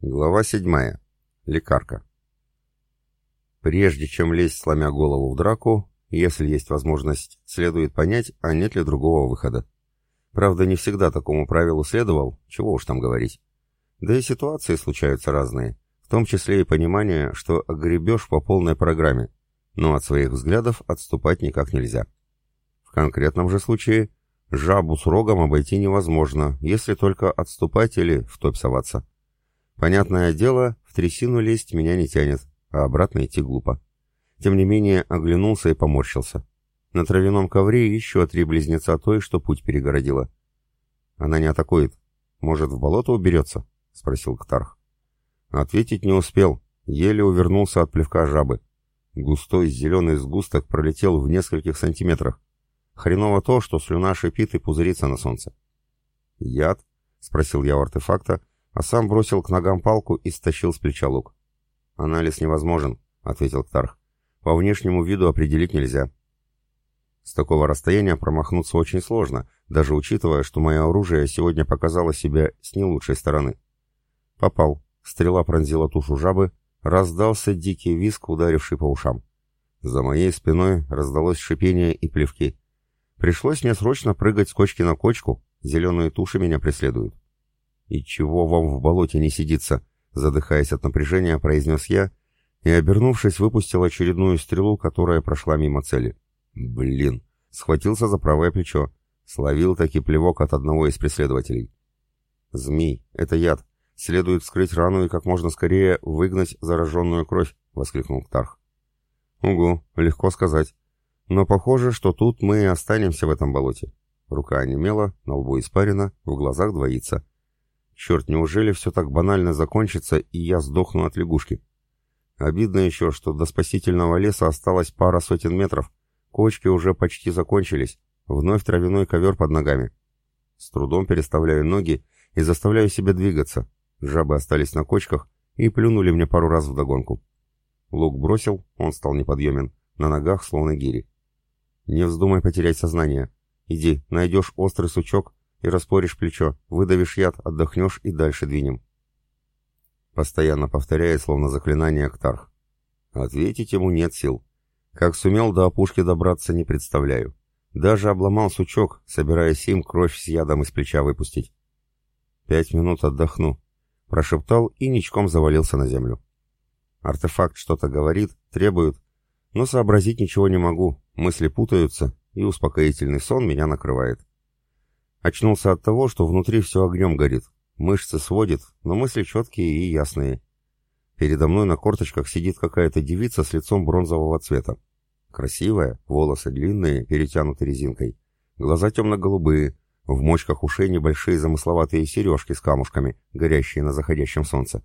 Глава седьмая. Лекарка. Прежде чем лезть, сломя голову в драку, если есть возможность, следует понять, а нет ли другого выхода. Правда, не всегда такому правилу следовал, чего уж там говорить. Да и ситуации случаются разные, в том числе и понимание, что огребешь по полной программе, но от своих взглядов отступать никак нельзя. В конкретном же случае жабу с рогом обойти невозможно, если только отступать или в топь соваться. Понятное дело, в трясину лезть меня не тянет, а обратно идти глупо. Тем не менее, оглянулся и поморщился. На травяном ковре еще три близнеца той, что путь перегородила. Она не атакует. Может, в болото уберется? — спросил Ктарх. Ответить не успел, еле увернулся от плевка жабы. Густой зеленый сгусток пролетел в нескольких сантиметрах. Хреново то, что слюна шипит и пузырится на солнце. «Яд?» — спросил я у артефакта, а сам бросил к ногам палку и стащил с плеча лук. «Анализ невозможен», — ответил Ктарх. «По внешнему виду определить нельзя». С такого расстояния промахнуться очень сложно, даже учитывая, что мое оружие сегодня показало себя с не лучшей стороны. Попал. Стрела пронзила тушу жабы, раздался дикий виск, ударивший по ушам. За моей спиной раздалось шипение и плевки. Пришлось мне срочно прыгать с кочки на кочку, зеленые туши меня преследуют. «И чего вам в болоте не сидится?» Задыхаясь от напряжения, произнес я и, обернувшись, выпустил очередную стрелу, которая прошла мимо цели. «Блин!» Схватился за правое плечо. Словил таки плевок от одного из преследователей. «Змей, это яд. Следует вскрыть рану и как можно скорее выгнать зараженную кровь», — воскликнул Ктарх. «Угу, легко сказать. Но похоже, что тут мы и останемся в этом болоте». Рука онемела, на лбу испарина, в глазах двоится. Черт, неужели все так банально закончится, и я сдохну от лягушки? Обидно еще, что до спасительного леса осталось пара сотен метров. Кочки уже почти закончились. Вновь травяной ковер под ногами. С трудом переставляю ноги и заставляю себя двигаться. Жабы остались на кочках и плюнули мне пару раз вдогонку. Лук бросил, он стал неподъемен, на ногах словно гири. «Не вздумай потерять сознание. Иди, найдешь острый сучок, и распоришь плечо, выдавишь яд, отдохнешь и дальше двинем. Постоянно повторяет, словно заклинание Ктарх. Ответить ему нет сил. Как сумел до опушки добраться, не представляю. Даже обломал сучок, собираясь им кровь с ядом из плеча выпустить. «Пять минут отдохну», — прошептал и ничком завалился на землю. Артефакт что-то говорит, требует, но сообразить ничего не могу, мысли путаются, и успокоительный сон меня накрывает. Очнулся от того, что внутри все огнем горит. Мышцы сводит, но мысли четкие и ясные. Передо мной на корточках сидит какая-то девица с лицом бронзового цвета. Красивая, волосы длинные, перетянуты резинкой. Глаза темно-голубые, в мочках ушей небольшие замысловатые сережки с камушками, горящие на заходящем солнце.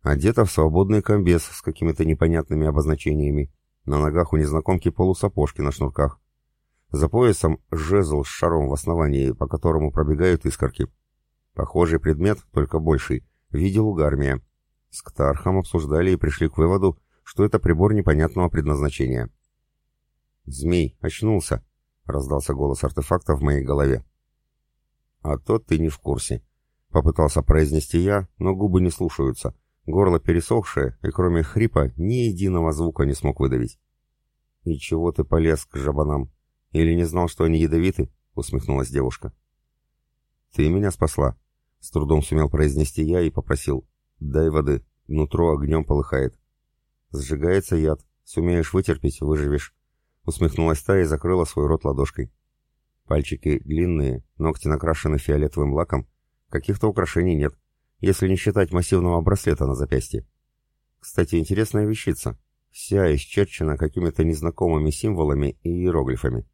Одета в свободный комбез с какими-то непонятными обозначениями. На ногах у незнакомки полусапожки на шнурках. За поясом жезл с шаром в основании, по которому пробегают искорки. Похожий предмет, только больший, видел Угармия. С Ктархом обсуждали и пришли к выводу, что это прибор непонятного предназначения. «Змей, очнулся!» — раздался голос артефакта в моей голове. «А тот ты не в курсе», — попытался произнести я, но губы не слушаются. Горло пересохшее, и кроме хрипа ни единого звука не смог выдавить. «И чего ты полез к жабанам?» «Или не знал, что они ядовиты?» — усмехнулась девушка. «Ты меня спасла», — с трудом сумел произнести я и попросил. «Дай воды, нутро огнем полыхает». «Сжигается яд, сумеешь вытерпеть, выживешь», — усмехнулась та и закрыла свой рот ладошкой. Пальчики длинные, ногти накрашены фиолетовым лаком, каких-то украшений нет, если не считать массивного браслета на запястье. Кстати, интересная вещица. Вся исчерчена какими-то незнакомыми символами и иероглифами.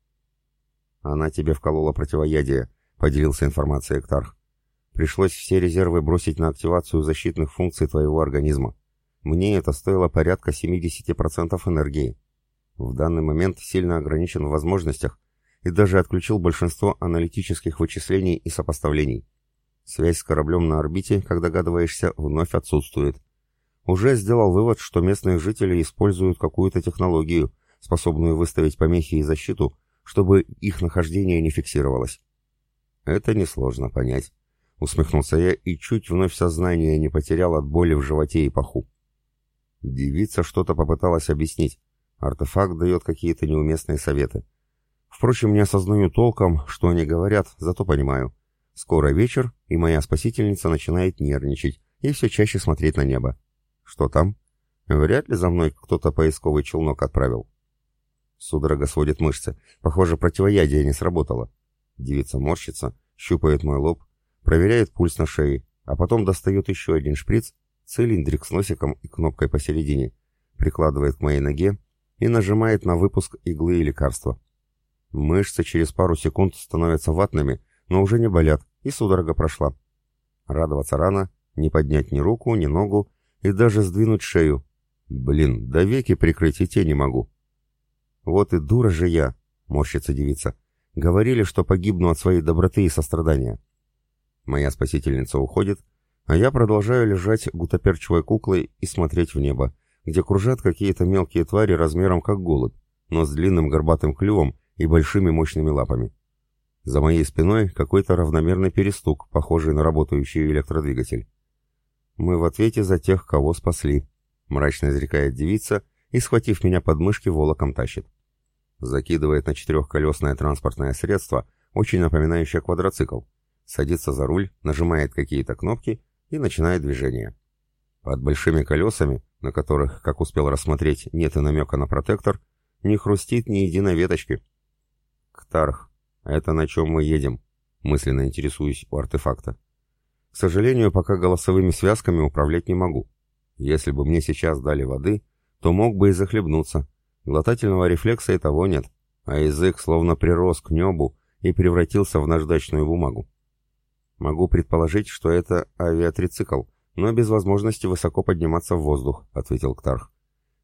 «Она тебе вколола противоядие», — поделился информацией Эктарх. «Пришлось все резервы бросить на активацию защитных функций твоего организма. Мне это стоило порядка 70% энергии. В данный момент сильно ограничен в возможностях и даже отключил большинство аналитических вычислений и сопоставлений. Связь с кораблем на орбите, как догадываешься, вновь отсутствует. Уже сделал вывод, что местные жители используют какую-то технологию, способную выставить помехи и защиту, чтобы их нахождение не фиксировалось. Это несложно понять. усмехнулся я и чуть вновь сознание не потерял от боли в животе и паху. Девица что-то попыталась объяснить. Артефакт дает какие-то неуместные советы. Впрочем, не осознаю толком, что они говорят, зато понимаю. Скоро вечер, и моя спасительница начинает нервничать и все чаще смотреть на небо. Что там? Вряд ли за мной кто-то поисковый челнок отправил. Судорога сводит мышцы. Похоже, противоядие не сработало. Девица морщится, щупает мой лоб, проверяет пульс на шее, а потом достает еще один шприц, цилиндрик с носиком и кнопкой посередине, прикладывает к моей ноге и нажимает на выпуск иглы и лекарства. Мышцы через пару секунд становятся ватными, но уже не болят, и судорога прошла. Радоваться рано, не поднять ни руку, ни ногу, и даже сдвинуть шею. Блин, до веки прикрыть и те не могу. Вот и дура же я, морщится девица. Говорили, что погибну от своей доброты и сострадания. Моя спасительница уходит, а я продолжаю лежать гутоперчивой куклой и смотреть в небо, где кружат какие-то мелкие твари размером как голубь, но с длинным горбатым клювом и большими мощными лапами. За моей спиной какой-то равномерный перестук, похожий на работающий электродвигатель. Мы в ответе за тех, кого спасли, мрачно изрекает девица и, схватив меня под мышки, волоком тащит. Закидывает на четырехколесное транспортное средство, очень напоминающее квадроцикл. Садится за руль, нажимает какие-то кнопки и начинает движение. Под большими колесами, на которых, как успел рассмотреть, нет и намека на протектор, не хрустит ни единой веточки. «Ктарх, это на чем мы едем?» Мысленно интересуюсь у артефакта. К сожалению, пока голосовыми связками управлять не могу. Если бы мне сейчас дали воды, то мог бы и захлебнуться. Глотательного рефлекса и того нет, а язык словно прирос к небу и превратился в наждачную бумагу. Могу предположить, что это авиатрицикл, но без возможности высоко подниматься в воздух, ответил Ктарх.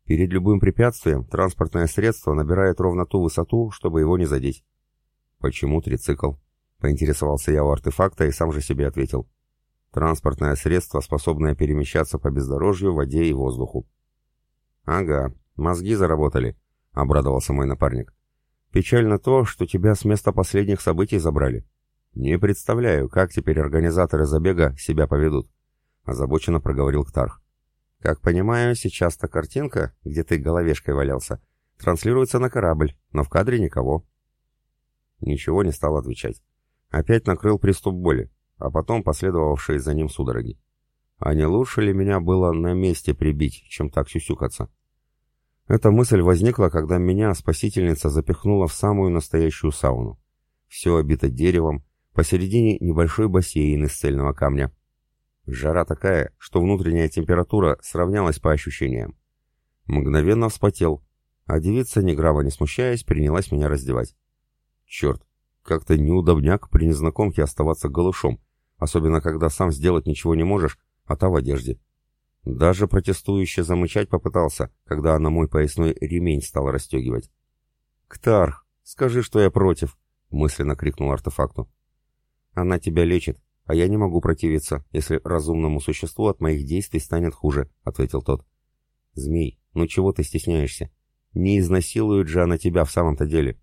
Перед любым препятствием транспортное средство набирает ровно ту высоту, чтобы его не задеть. Почему трицикл? Поинтересовался я у артефакта и сам же себе ответил. Транспортное средство, способное перемещаться по бездорожью, воде и воздуху. «Ага, мозги заработали», — обрадовался мой напарник. «Печально то, что тебя с места последних событий забрали. Не представляю, как теперь организаторы забега себя поведут», — озабоченно проговорил Ктарх. «Как понимаю, сейчас та картинка, где ты головешкой валялся, транслируется на корабль, но в кадре никого». Ничего не стал отвечать. Опять накрыл приступ боли а потом последовавшие за ним судороги. А не лучше ли меня было на месте прибить, чем так сюсюкаться? Эта мысль возникла, когда меня спасительница запихнула в самую настоящую сауну. Все обито деревом, посередине небольшой бассейн из цельного камня. Жара такая, что внутренняя температура сравнялась по ощущениям. Мгновенно вспотел, а девица, ни грава не смущаясь, принялась меня раздевать. Черт, как-то неудобняк при незнакомке оставаться голышом, особенно когда сам сделать ничего не можешь, а та в одежде. Даже протестующе замычать попытался, когда она мой поясной ремень стала расстегивать. «Ктарх, скажи, что я против!» — мысленно крикнул артефакту. «Она тебя лечит, а я не могу противиться, если разумному существу от моих действий станет хуже», — ответил тот. «Змей, ну чего ты стесняешься? Не изнасилует же она тебя в самом-то деле».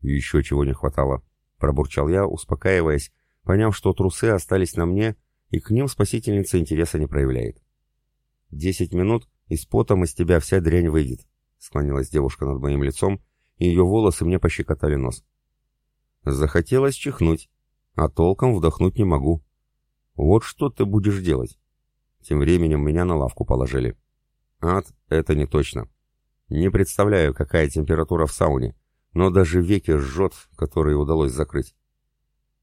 «Еще чего не хватало», — пробурчал я, успокаиваясь поняв, что трусы остались на мне, и к ним спасительница интереса не проявляет. «Десять минут, и с потом из тебя вся дрянь выйдет», — склонилась девушка над моим лицом, и ее волосы мне пощекотали нос. Захотелось чихнуть, а толком вдохнуть не могу. Вот что ты будешь делать? Тем временем меня на лавку положили. Ад — это не точно. Не представляю, какая температура в сауне, но даже веки жжет, которые удалось закрыть.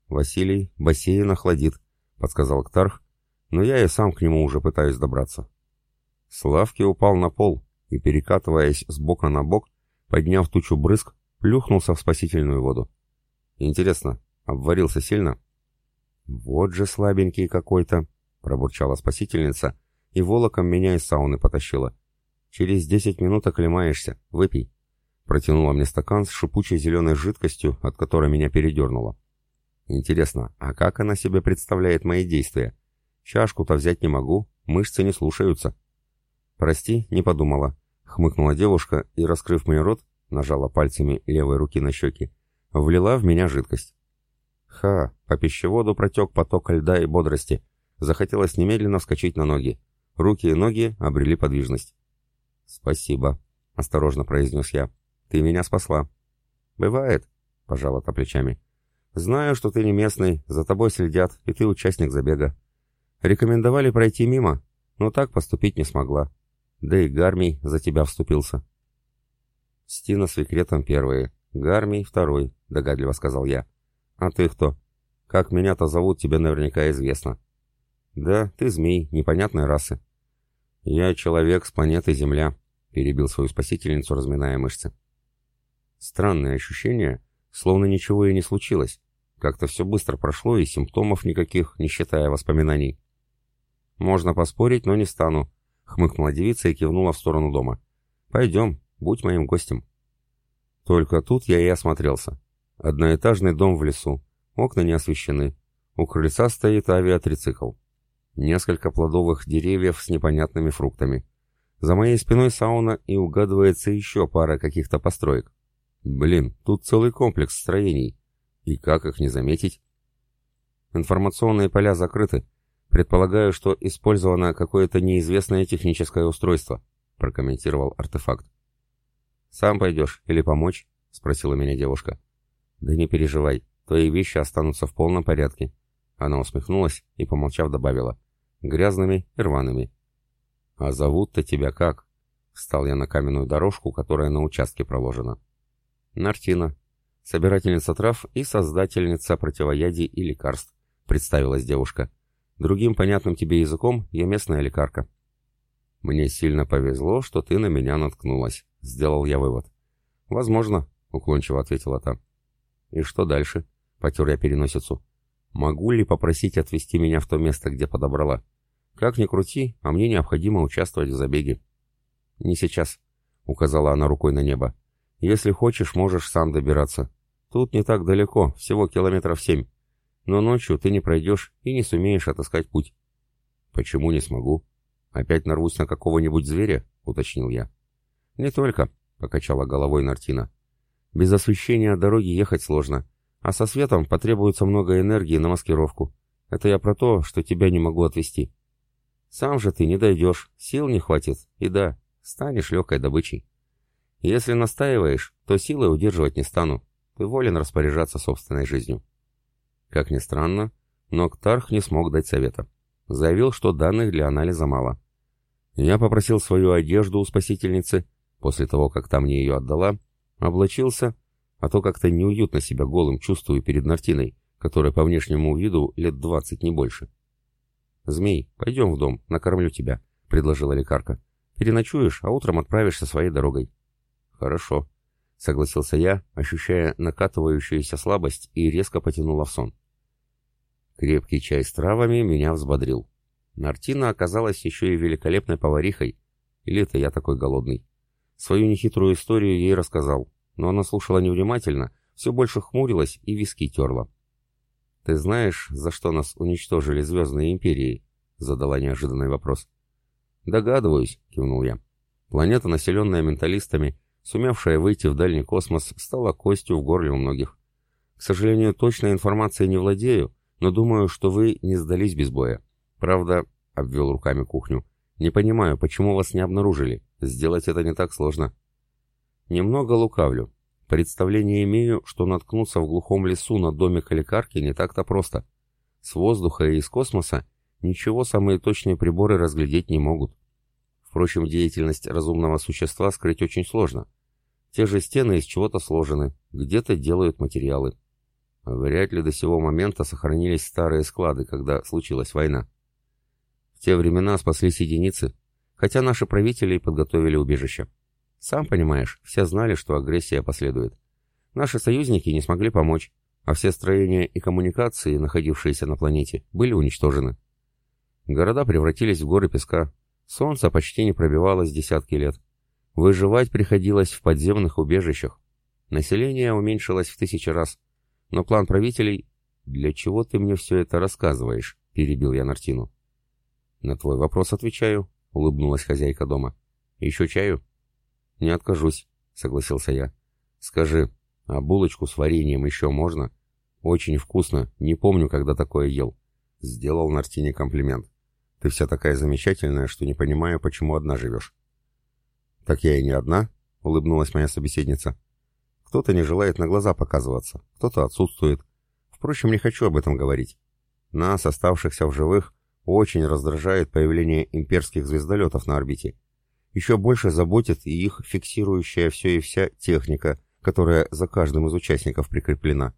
«Василий, бассейн охладит», — подсказал Ктарх, но я и сам к нему уже пытаюсь добраться. Славки упал на пол и, перекатываясь с бока на бок, подняв тучу брызг, плюхнулся в спасительную воду. Интересно, обварился сильно? «Вот же слабенький какой-то», — пробурчала спасительница, и волоком меня из сауны потащила. «Через десять минут оклемаешься, выпей». Протянула мне стакан с шипучей зеленой жидкостью, от которой меня передернуло. Интересно, а как она себе представляет мои действия? Чашку-то взять не могу, мышцы не слушаются. Прости, не подумала. Хмыкнула девушка и, раскрыв мне рот, нажала пальцами левой руки на щеки, влила в меня жидкость. Ха, по пищеводу протек поток льда и бодрости. Захотелось немедленно вскочить на ноги. Руки и ноги обрели подвижность. «Спасибо», — осторожно произнес я. «Ты меня спасла». «Бывает», — пожала та плечами. «Знаю, что ты не местный, за тобой следят, и ты участник забега. Рекомендовали пройти мимо, но так поступить не смогла. Да и Гармий за тебя вступился». «Стина с Викретом первые, Гармий второй», — догадливо сказал я. «А ты кто? Как меня-то зовут, тебе наверняка известно». «Да, ты змей, непонятной расы». «Я человек с планеты Земля», — перебил свою спасительницу, разминая мышцы. Странное ощущение, словно ничего и не случилось. Как-то все быстро прошло, и симптомов никаких, не считая воспоминаний. «Можно поспорить, но не стану», — хмыкнула девица и кивнула в сторону дома. «Пойдем, будь моим гостем». Только тут я и осмотрелся. Одноэтажный дом в лесу. Окна не освещены. У крыльца стоит авиатрицикл. Несколько плодовых деревьев с непонятными фруктами. За моей спиной сауна и угадывается еще пара каких-то построек. Блин, тут целый комплекс строений. И как их не заметить? Информационные поля закрыты. Предполагаю, что использовано какое-то неизвестное техническое устройство, прокомментировал артефакт. «Сам пойдешь или помочь?» — спросила меня девушка. «Да не переживай, твои вещи останутся в полном порядке». Она усмехнулась и, помолчав, добавила. «Грязными и рваными». «А зовут-то тебя как?» Встал я на каменную дорожку, которая на участке проложена. «Нартина. Собирательница трав и создательница противоядий и лекарств», представилась девушка. «Другим понятным тебе языком я местная лекарка». «Мне сильно повезло, что ты на меня наткнулась», — сделал я вывод. «Возможно», — уклончиво ответила та. «И что дальше?» — потер я переносицу. «Могу ли попросить отвезти меня в то место, где подобрала? Как ни крути, а мне необходимо участвовать в забеге». «Не сейчас», — указала она рукой на небо. «Если хочешь, можешь сам добираться. Тут не так далеко, всего километров семь. Но ночью ты не пройдешь и не сумеешь отыскать путь». «Почему не смогу? Опять нарвусь на какого-нибудь зверя?» — уточнил я. «Не только», — покачала головой Нартина. Без освещения дороги ехать сложно, а со светом потребуется много энергии на маскировку. Это я про то, что тебя не могу отвезти. Сам же ты не дойдешь, сил не хватит, и да, станешь легкой добычей. Если настаиваешь, то силой удерживать не стану. Ты волен распоряжаться собственной жизнью. Как ни странно, но Ктарх не смог дать совета. Заявил, что данных для анализа мало. Я попросил свою одежду у спасительницы, после того, как та мне ее отдала, Облачился, а то как-то неуютно себя голым чувствую перед Нартиной, которая по внешнему виду лет двадцать, не больше. «Змей, пойдем в дом, накормлю тебя», — предложила лекарка. «Переночуешь, а утром отправишься своей дорогой». «Хорошо», — согласился я, ощущая накатывающуюся слабость и резко потянула в сон. Крепкий чай с травами меня взбодрил. Нартина оказалась еще и великолепной поварихой. Или это я такой голодный? Свою нехитрую историю ей рассказал, но она слушала невнимательно, все больше хмурилась и виски терла. «Ты знаешь, за что нас уничтожили звездные империи?» — задала неожиданный вопрос. «Догадываюсь», — кивнул я. «Планета, населенная менталистами, сумевшая выйти в дальний космос, стала костью в горле у многих. К сожалению, точной информацией не владею, но думаю, что вы не сдались без боя. Правда, — обвел руками кухню, — не понимаю, почему вас не обнаружили. Сделать это не так сложно. Немного лукавлю. Представление имею, что наткнуться в глухом лесу на домик лекарки не так-то просто. С воздуха и из космоса ничего самые точные приборы разглядеть не могут. Впрочем, деятельность разумного существа скрыть очень сложно. Те же стены из чего-то сложены, где-то делают материалы. Вряд ли до сего момента сохранились старые склады, когда случилась война. В те времена спаслись единицы, хотя наши правители подготовили убежище. Сам понимаешь, все знали, что агрессия последует. Наши союзники не смогли помочь, а все строения и коммуникации, находившиеся на планете, были уничтожены. Города превратились в горы песка, солнце почти не пробивалось десятки лет. Выживать приходилось в подземных убежищах. Население уменьшилось в тысячи раз. Но план правителей... «Для чего ты мне все это рассказываешь?» — перебил я Нартину. «На твой вопрос отвечаю», — улыбнулась хозяйка дома. «Еще чаю?» «Не откажусь», — согласился я. «Скажи, а булочку с вареньем еще можно? Очень вкусно, не помню, когда такое ел. Сделал Нартине комплимент. Ты вся такая замечательная, что не понимаю, почему одна живешь. Так я и не одна, улыбнулась моя собеседница. Кто-то не желает на глаза показываться, кто-то отсутствует. Впрочем, не хочу об этом говорить. Нас, оставшихся в живых, очень раздражает появление имперских звездолетов на орбите. Еще больше заботит и их фиксирующая все и вся техника, которая за каждым из участников прикреплена.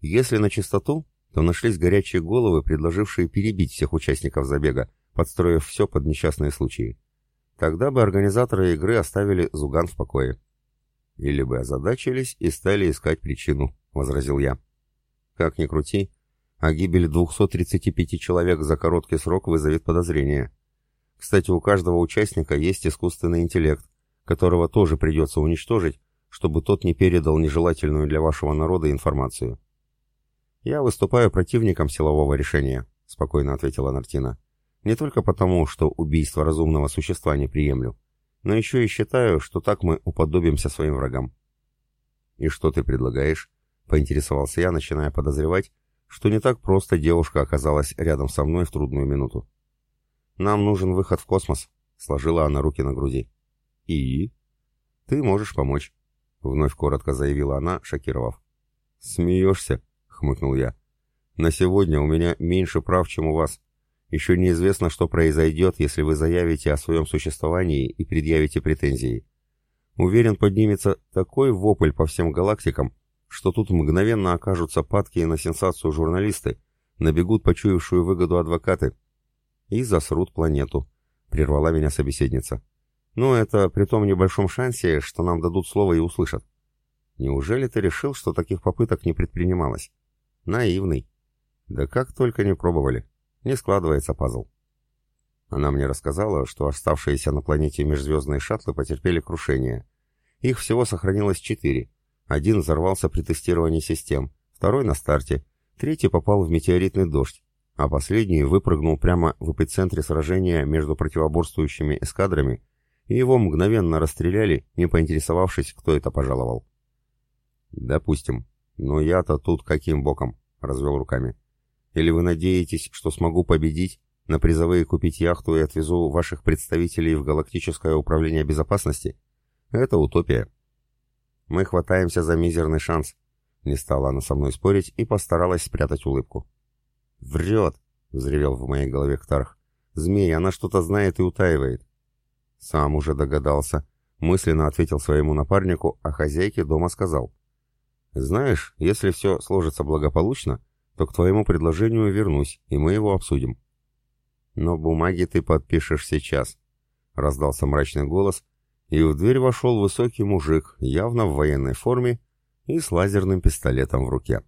Если на чистоту, то нашлись горячие головы, предложившие перебить всех участников забега, подстроив все под несчастные случаи. Тогда бы организаторы игры оставили Зуган в покое. Или бы озадачились и стали искать причину, возразил я. Как ни крути, а гибель 235 человек за короткий срок вызовет подозрения. Кстати, у каждого участника есть искусственный интеллект, которого тоже придется уничтожить, чтобы тот не передал нежелательную для вашего народа информацию. «Я выступаю противником силового решения», — спокойно ответила Нартина. «Не только потому, что убийство разумного существа не приемлю, но еще и считаю, что так мы уподобимся своим врагам». «И что ты предлагаешь?» — поинтересовался я, начиная подозревать, что не так просто девушка оказалась рядом со мной в трудную минуту. «Нам нужен выход в космос», — сложила она руки на груди. «И?» «Ты можешь помочь», — вновь коротко заявила она, шокировав. «Смеешься?» — хмыкнул я. «На сегодня у меня меньше прав, чем у вас. Еще неизвестно, что произойдет, если вы заявите о своем существовании и предъявите претензии. Уверен, поднимется такой вопль по всем галактикам, что тут мгновенно окажутся падкие на сенсацию журналисты, набегут почуявшую выгоду адвокаты и засрут планету», — прервала меня собеседница. «Но это при том небольшом шансе, что нам дадут слово и услышат». «Неужели ты решил, что таких попыток не предпринималось?» «Наивный». «Да как только не пробовали. Не складывается пазл». Она мне рассказала, что оставшиеся на планете межзвездные шаттлы потерпели крушение. Их всего сохранилось четыре, один взорвался при тестировании систем, второй на старте, третий попал в метеоритный дождь, а последний выпрыгнул прямо в эпицентре сражения между противоборствующими эскадрами, и его мгновенно расстреляли, не поинтересовавшись, кто это пожаловал. «Допустим. Но я-то тут каким боком?» — развел руками. «Или вы надеетесь, что смогу победить, на призовые купить яхту и отвезу ваших представителей в Галактическое управление безопасности? Это утопия. Мы хватаемся за мизерный шанс. Не стала она со мной спорить и постаралась спрятать улыбку. «Врет!» — взревел в моей голове Ктарх. «Змей, она что-то знает и утаивает». Сам уже догадался. Мысленно ответил своему напарнику, а хозяйке дома сказал. «Знаешь, если все сложится благополучно, то к твоему предложению вернусь, и мы его обсудим». «Но бумаги ты подпишешь сейчас», — раздался мрачный голос, и в дверь вошел высокий мужик, явно в военной форме и с лазерным пистолетом в руке.